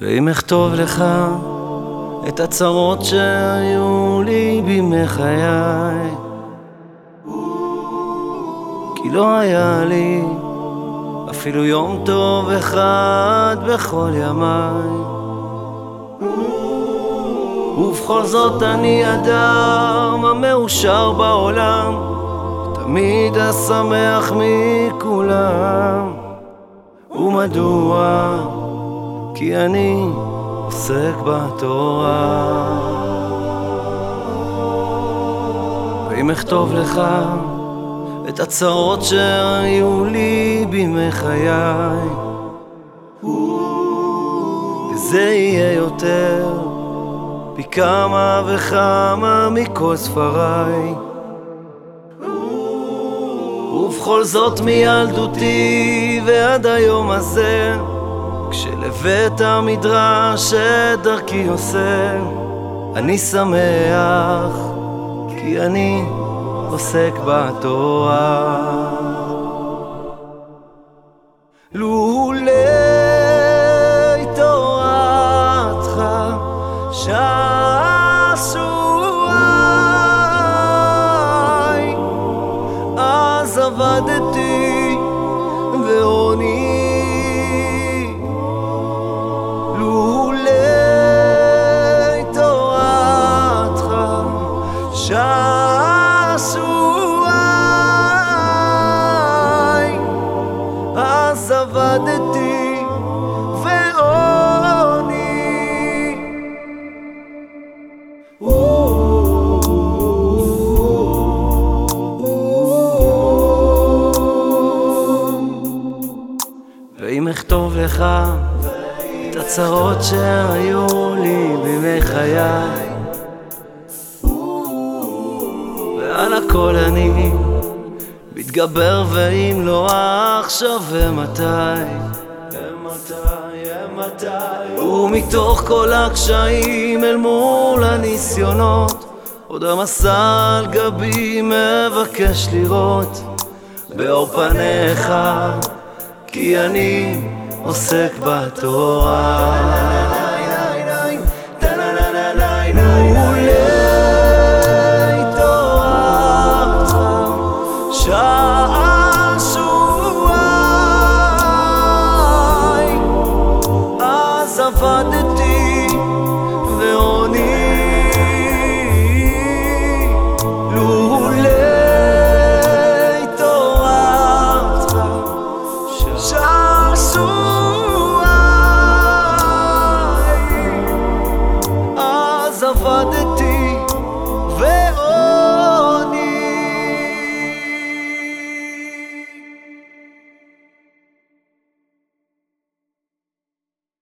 ואם אכתוב לך את הצרות שהיו לי בימי חיי כי לא היה לי אפילו יום טוב אחד בכל ימיי ובכל זאת אני אדם המאושר בעולם תמיד השמח מכולם ומדוע? כי אני עוסק בתורה ואם אכתוב לך את הצרות שהיו לי בימי חיי וזה יהיה יותר פי כמה וכמה מכל ספריי. ובכל זאת מילדותי ועד היום הזה כשלבית המדרש את דרכי עושה אני שמח כי אני עוסק בתורה. לולי עבדתי ועוני. לולי תורתך שעשועי אז עבדתי לך את הצרות שהיו לי בימי חיי. ועל הכל אני מתגבר ואם לא עכשיו ומתי? ומתוך כל הקשיים אל מול הניסיונות עוד המסע על גבי מבקש לראות באור פניך כי אני עוסק בתורה אז עבדתי ו...